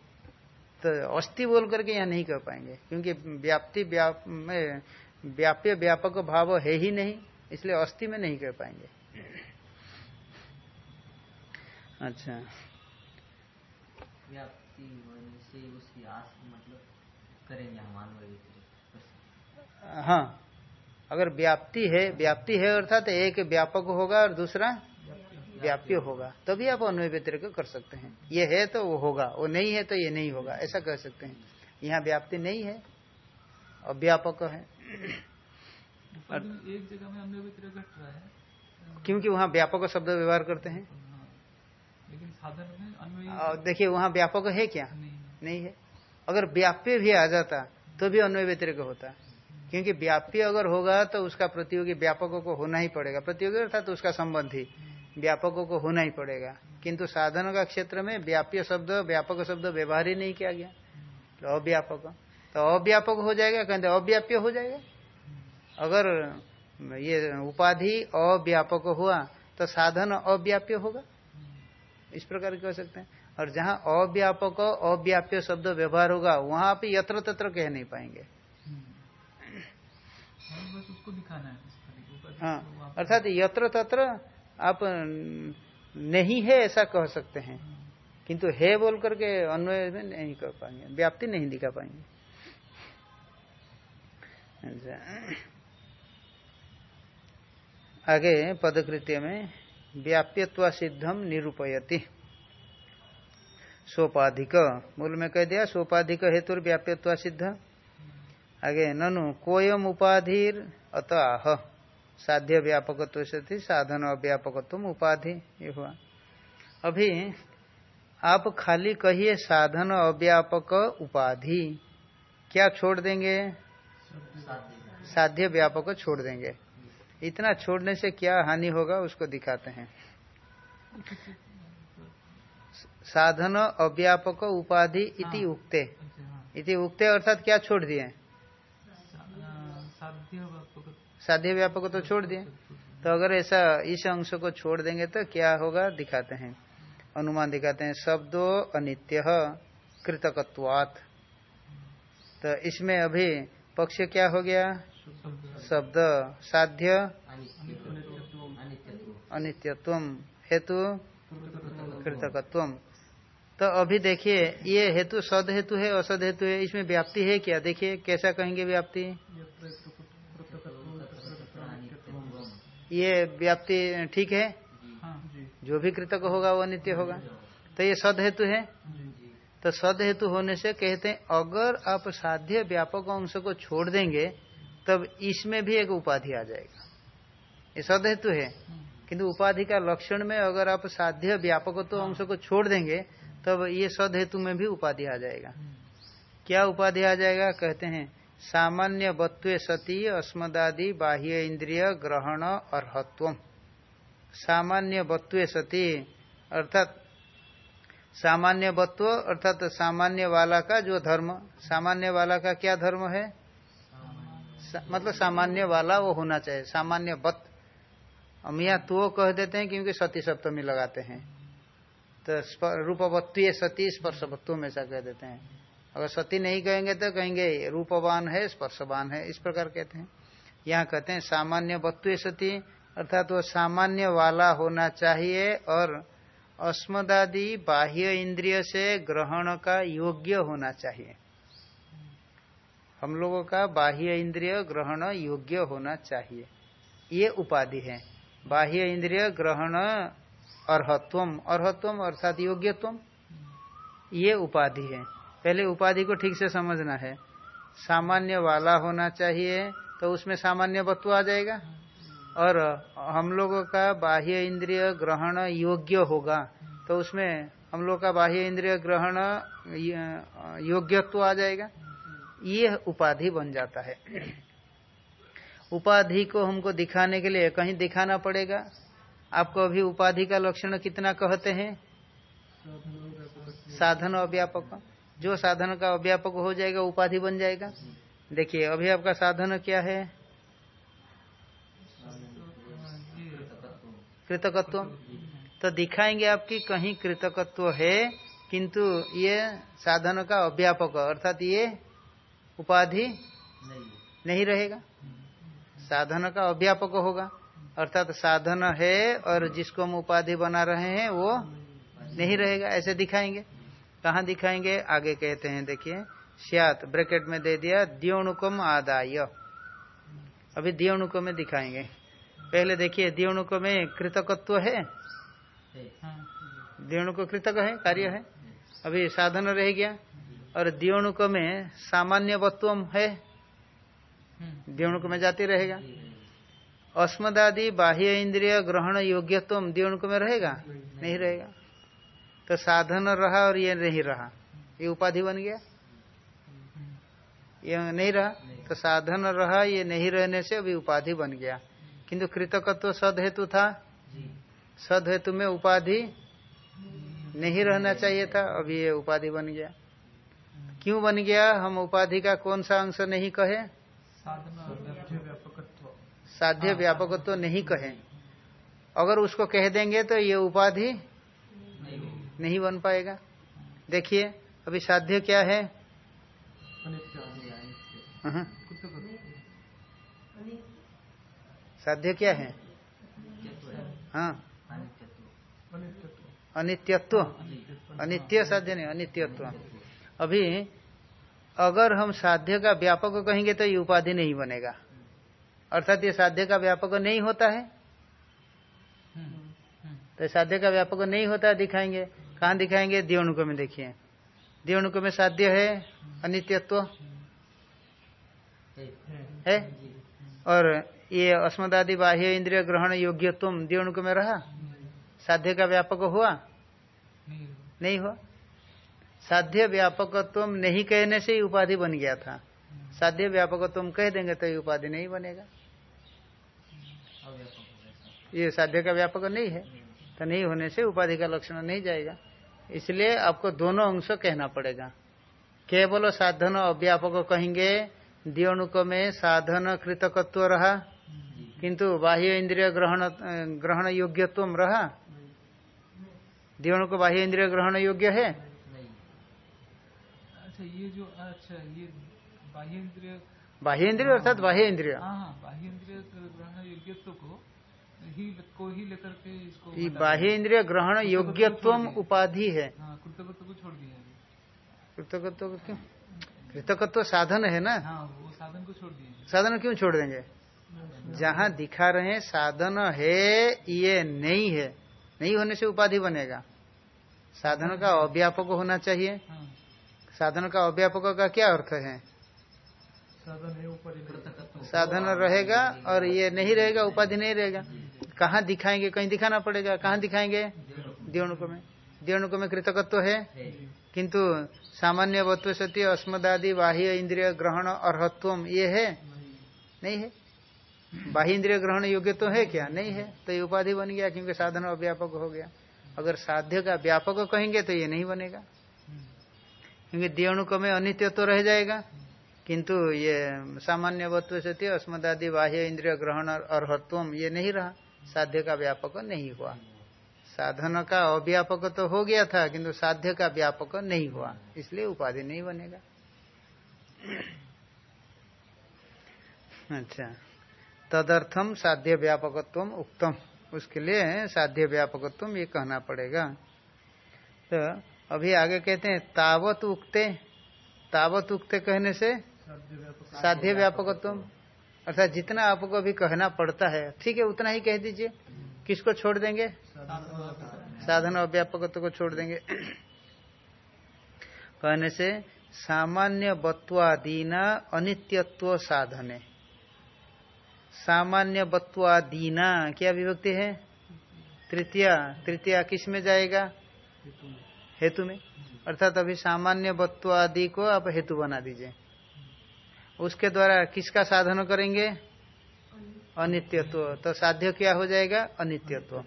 A: तो अस्थि बोल करके यहाँ नहीं कह पाएँगे क्योंकि व्याप्ति व्याप में व्याप्य व्यापक भाव है ही नहीं इसलिए अस्थि में नहीं कह पाएँगे। अच्छा।
C: व्याप्ति से उसकी आस मतलब करेंगे हम
A: हाँ। अगर व्याप्ति है व्याप्ति है अर्थात एक व्यापक होगा और दूसरा व्याप्य होगा तभी आप अन्वय व्यतिरिक कर सकते हैं। ये है तो वो होगा वो नहीं है तो ये नहीं होगा ऐसा कह सकते हैं। यहाँ व्याप्ति नहीं है अव्यापक है।
B: उपाधि एक जगह में घट रहा है।
A: क्योंकि वहाँ व्यापक शब्द व्यवहार करते हैं।
B: हाँ। लेकिन साधन में अन्वय
A: और देखिए वहाँ व्यापक है क्या?
B: नहीं
A: है। अगर व्याप्य भी आ जाता तो भी अन्वय व्यतिरिक होता। क्योंकि व्याप्य अगर होगा तो उसका प्रतियोगी व्यापकों को होना ही पड़ेगा। प्रतियोगी अर्थात तो उसका संबंधी व्यापकों को होना ही पड़ेगा। किंतु साधन का क्षेत्र में व्याप्य शब्द, व्यापक शब्द व्यवहार ही नहीं किया गया। तो अव्यापक। तो अव्यापक हो जाएगा, कहते अव्याप्य हो जाएगा। अगर ये उपाधि अव्यापक हुआ तो साधन अव्याप्य होगा। इस प्रकार कह सकते हैं। और जहाँ अव्यापक, अव्याप्य शब्द व्यवहार होगा, वहाँ आप यत्र तत्र कह नहीं पाएँगे।
B: बस उसको दिखाना है
A: हाँ अर्थात यत्र तत्र आप नहीं है ऐसा कह सकते हैं। किंतु है बोल करके अन्वय में नहीं कर पाएँगे व्याप्ति नहीं दिखा पाएँगे। अच्छा। आगे पदकृत्य में व्याप्यत्व सिद्धम निरूपयति। सोपाधिक। मूल में कह दिया सोपाधिक हेतु व्याप्यत्व सिद्ध। आगे ननु कोयम उपाधिर अत आह। साध्य व्यापकत्व से थी साधन अव्यापकत्व उपाधि ये हुआ। अभी आप खाली कहिए साधन अव्यापक उपाधि क्या छोड़ देंगे?
C: साध्य
A: व्यापक छोड़ देंगे। इतना छोड़ने से क्या हानि होगा उसको दिखाते हैं। साधन अव्यापक उपाधि इति
B: हाँ।
A: उक्ते। इति उक्ते अर्थात क्या छोड़ दिए?
B: साध्य व्यापक
A: तो छोड़ दिए। तो अगर ऐसा इस अंश को छोड़ देंगे तो क्या होगा? दिखाते हैं। अनुमान दिखाते हैं। शब्दो अनित्य कृतकत्वात्। तो इसमें अभी पक्ष क्या हो गया?
B: शब्द।
A: साध्य।
C: अनित्य अनित्यत्व
A: अनित्यत्व हेतु? कृतकत्व तो अभी देखिए, ये हेतु, सद हेतु है, असद हेतु है, इसमें व्याप्ति है क्या? देखिए, कैसा कहेंगे व्याप्ति? ये व्याप्ति ठीक है?
B: हाँ
A: जो। भी कृतक होगा वो नित्य होगा। तो ये सद हेतु है तो सद हेतु होने से कहते हैं अगर आप साध्य व्यापक अंश को छोड़ देंगे तब इसमें भी एक उपाधि आ जाएगा। ये सद हेतु है? किंतु उपाधि का लक्षण में अगर आप साध्य व्यापकत्व अंश को छोड़ देंगे तब ये सद हेतु में भी उपाधि आ जाएगा। क्या उपाधि आ जाएगा? कहते हैं सामान्य बत्वे सती अस्मदादि बाह्य इंद्रिय ग्रहण अर्हत्व सामान्य वत्व सती अर्थात सामान्य वत्व अर्थात सामान्य वाला का जो धर्म सामान्य वाला का क्या धर्म है? सा, मतलब सामान्य वाला वो होना चाहिए सामान्य वत हम यहाँ तो कह देते हैं क्योंकि सती सप्तमी लगाते हैं। तो रूपवत्व सती स्पर्शवत्व में ऐसा कह देते हैं। अगर सती नहीं कहेंगे तो कहेंगे, रूपवान है, स्पर्शवान है, इस प्रकार कहते हैं। यहाँ कहते हैं, सामान्य वत्व सती, अर्थात वो सामान्य वाला होना चाहिए और अस्मदादि बाह्य इंद्रिय से ग्रहण का योग्य होना चाहिए। हम लोगों का बाह्य इंद्रिय ग्रहण योग्य होना चाहिए। ये उपाधि है। बाह्य इंद्रिय ग्रहण अर्हत्वम अर्हत्वम अर्थात योग्यत्वम। ये उपाधि है। पहले उपाधि को ठीक से समझना है। सामान्य वाला होना चाहिए तो उसमें सामान्य वत्व आ जाएगा। और हम लोगों का बाह्य इंद्रिय ग्रहण योग्य होगा तो उसमें हम लोग का बाह्य इंद्रिय ग्रहण योग्यत्व आ जाएगा। ये उपाधि बन जाता है। उपाधि को हमको दिखाने के लिए कहीं दिखाना पड़ेगा। आपको अभी उपाधि का लक्षण कितना कहते हैं? साधन अव्यापक जो साधन का अव्यापक हो जाएगा, उपाधि बन जाएगा। देखिए, अभी आपका साधन क्या है? कृतकत्व। तो दिखाएँगे आपकी कहीं कृतकत्व है, किंतु ये साधन का अव्यापक, अर्थात ये उपाधि नहीं रहेगा। साधन का अव्यापक होगा। अर्थात साधन है और जिसको हम उपाधि बना रहे हैं, वो नहीं रहेगा। ऐसे दिखाएँगे। कहा दिखाएँगे? आगे कहते हैं, देखिए, सियात, ब्रैकेट में दे दिया, दियोणुकम आदाय। अभी दियोणुको में दिखाएँगे। पहले देखिए, दियोणुको में कृतकत्व है? दियोणुको कृतक है, कार्य है? अभी साधन रह गया। और द्योणुक में सामान्य वत्व है? द्योणुक में जाती रहेगा। अस्मदादि बाह्य इंद्रिय ग्रहण योग्यत्व द्योणुक में रहेगा? नहीं रहेगा। तो साधन रहा और ये नहीं रहा। ये उपाधि बन गया। ये नहीं रहा। तो साधन रहा ये नहीं रहने से अभी उपाधि बन गया। किंतु कृतकत्व सद हेतु था। सद हेतु में उपाधि नहीं रहना चाहिए था। अभी ये उपाधि बन गया। क्यों बन गया? हम उपाधि का कौन सा अंश नहीं कहे? साध्य व्यापकत्व। तो नहीं कहे। अगर उसको कह देंगे तो ये उपाधि नहीं बन पाएगा। देखिए, अभी साध्य क्या है। साध्य क्या है? हाँ। अनित्यत्व। अनित्य साध्य नहीं, अनित्यत्व। अभी, अगर हम साध्य का व्यापक कहेंगे तो ये उपाधि नहीं बनेगा। अर्थात ये साध्य का व्यापक नहीं होता है। तो साध्य का व्यापक नहीं होता है दिखाएँगे। कहाँ दिखाएँगे? दियोणुक में देखिए। दियोणुक में साध्य है? अनित्यत्व? है? और ये अस्मदादि बाह्य इंद्रिय ग्रहण योग्यत्व दियोणुक में रहा? साध्य का व्यापक हुआ? नहीं हुआ। साध्य व्यापकत्व नहीं कहने से ही उपाधि बन गया था। साध्य व्यापकत्व कह देंगे तो ये उपाधि नहीं बनेगा। ये साध्य का व्यापक नहीं है। तो नहीं होने से उपाधि का लक्षण नहीं जाएगा। इसलिए आपको दोनों अंश कहना पड़ेगा। केवल साधन अव्यापक कहेंगे दियोणुक में साधन कृतकत्व रहा किंतु बाह्य इंद्रिय ग्रहण ग्रहण योग्यत्व रहा। दियोणुक बाह्य इंद्रिय ग्रहण योग्य है?
B: अच्छा ये जो अच्छा ये बाह्य इंद्रिय
A: बाह्य इंद्रिय अर्थात बाह्य इंद्रिय।
B: हाँ हाँ बाह्य इंद्रिय ग्रहण योग्यत्व को ही को ही लेकर के इसको
A: ये बाह्य इंद्रिय ग्रहण योग्यत्व उपाधि है।
B: हाँ कृतकत्व को छोड़ दिया
A: कृतकत्व को क्यों? कृतकत्व साधन है ना?
B: हाँ वो साधन को छोड़ दिया
A: साधन क्यों छोड़ देंगे? जहाँ दिखा रहे हैं साधन है ये नहीं है। नहीं होने से उपाधि बनेगा। साधन का अव्यापक होना चाहिए।
B: हाँ।
A: साधन का अव्यापक का क्या अर्थ है?
D: साधन है ऊपर
A: साधन रहेगा और ये नहीं रहेगा उपाधि नहीं रहेगा। कहाँ दिखाएँगे? कहीं दिखाना पड़ेगा। कहाँ दिखाएँगे? दियोणुक में। दियोणुक में कृतकत्व है। किंतु सामान्य वत्व सत्य, अस्मदादि, बाह्य इंद्रिय ग्रहण अर्हत्व ये है? नहीं है। बाह्य इंद्रिय ग्रहण योग्य तो है क्या? नहीं है। तो ये उपाधि बन गया, क्योंकि साधन अव्यापक हो गया। अगर साध्य का व्यापक कहेंगे तो ये नहीं बनेगा। क्योंकि दियोणुक में अनित्य तो रह जाएगा। किंतु ये सामान्य वत्व सत्य, अस्मदादि, बाह्य इंद्रिय ग्रहण अर्हत्व ये नहीं रहा। साध्य का व्यापक नहीं हुआ। साधन का अव्यापक तो हो गया था किंतु साध्य का व्यापक नहीं हुआ। इसलिए उपाधि नहीं बनेगा। अच्छा। तदर्थम साध्य व्यापकत्व उक्तम। उसके लिए साध्य व्यापकत्व ये कहना पड़ेगा। तो अभी आगे कहते हैं तावत उक्ते। तावत उक्ते कहने से
D: साध्य व्यापक
A: साध्य व्यापकत्व अर्थात जितना आपको अभी कहना पड़ता है, ठीक है, उतना ही कह दीजिए। किसको छोड़ देंगे? साधन अव्यापकत्व को छोड़ देंगे। कहने से, सामान्य बत्वादीना अनित्यत्व साधने सामान्य बत्वादीना, क्या विभक्ति है? तृतीया। तृतीया किसमें जाएगा? हेतु में। अर्थात अभी सामान्य बत्वादि को आप हेतु बना दीजिए। उसके द्वारा किसका साधन करेंगे? अनित्यत्व। तो साध्य क्या हो जाएगा? अनित्यत्व।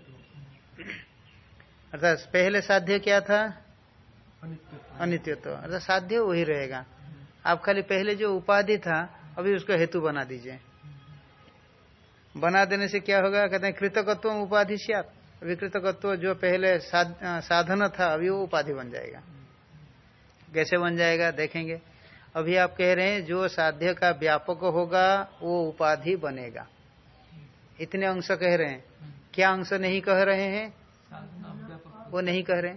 A: अर्थात पहले साध्य क्या था? अनित्यत्व। अर्थात साध्य वही रहेगा। आप खाली पहले जो उपाधि था अभी उसको हेतु बना दीजिए। बना देने से क्या होगा? कहते हैं कृतकत्व उपाधि से अभी कृतकत्व जो पहले साध, साधन था अभी वो उपाधि बन जाएगा। कैसे बन जाएगा? देखेंगे। अभी आप कह रहे हैं, जो साध्य का व्यापक होगा, वो उपाधि बनेगा। इतने अंश कह रहे हैं। क्या अंश नहीं कह रहे हैं? वो नहीं कह रहे।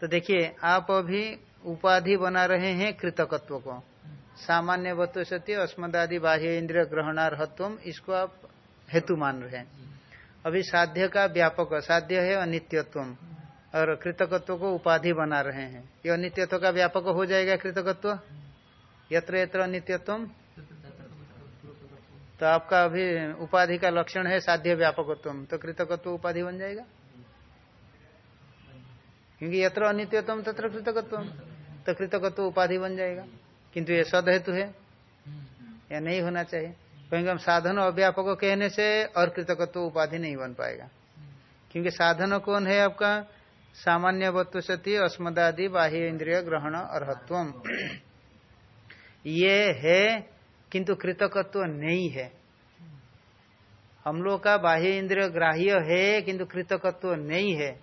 A: तो देखिए, आप अभी उपाधि बना रहे हैं कृतकत्व को। सामान्य वत्व सत्य, अस्मदादि, बाह्य इंद्रिय ग्रहणार्हत्व इसको आप हेतु मान रहे हैं। अभी साध्य का व्यापक साध्य है अनित्यत्व और कृतकत्व को उपाधि बना रहे हैं। ये अनित्यत्व का व्यापक हो जाएगा कृतकत्व? यत्र यत्र अनित्यत्व तो आपका अभी उपाधि का लक्षण है साध्य व्यापकत्व तो कृतकत्व उपाधि बन जाएगा क्योंकि यत्र अनित्यत्व तत्र कृतकत्व तो कृतकत्व उपाधि बन जाएगा किंतु ये सद हेतु है या नहीं होना चाहिए कहेंगे हम साधन अव्यापक कहने से और कृतकत्व उपाधि नहीं बन पाएगा क्योंकि साधन कौन है आपका सामान्य वत्व सती अस्मदादि बाह्य इंद्रिय ग्रहण अर्हत्व ये है किंतु कृतकत्व नहीं है। हम लोग का बाह्य इंद्रिय ग्राह्य है किंतु कृतकत्व नहीं है।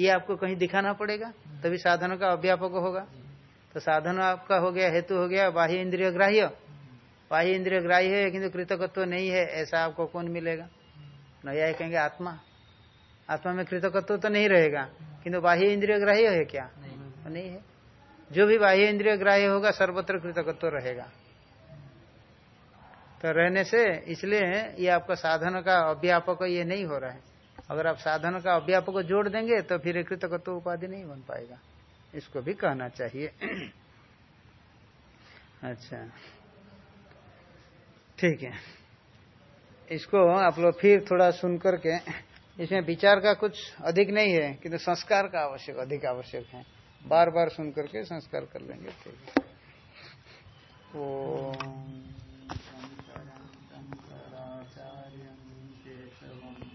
A: ये आपको कहीं दिखाना पड़ेगा? तभी साधन का अव्यापक होगा। तो साधन आपका हो गया हेतु हो गया बाह्य इंद्रिय ग्राह्य। बाह्य इंद्रिय ग्राह्य है किंतु कृतकत्व नहीं है ऐसा आपको कौन मिलेगा? नया कहेंगे आत्मा। आत्मा में कृतकत्व तो नहीं रहेगा किंतु बाह्य इंद्रिय ग्राह्य है क्या? नहीं, नहीं है। जो भी बाह्य इंद्रिय ग्राह्य होगा, सर्वत्र कृतकत्व तो रहेगा। तो रहने से इसलिए ये आपका साधन का अव्यापक ये नहीं हो रहा है। अगर आप साधन का अव्यापक जोड़ देंगे तो फिर कृतकत्व उपाधि नहीं बन पाएगा। इसको भी कहना चाहिए। [clears throat] अच्छा। ठीक है। इसको आप लोग फिर थोड़ा सुन करके, इसमें विचार का कुछ अधिक नहीं है, किंतु संस्कार का आवश्यक, अधिक आवश्यक है। बार बार सुन करके संस्कार कर लेंगे। ठीक ओ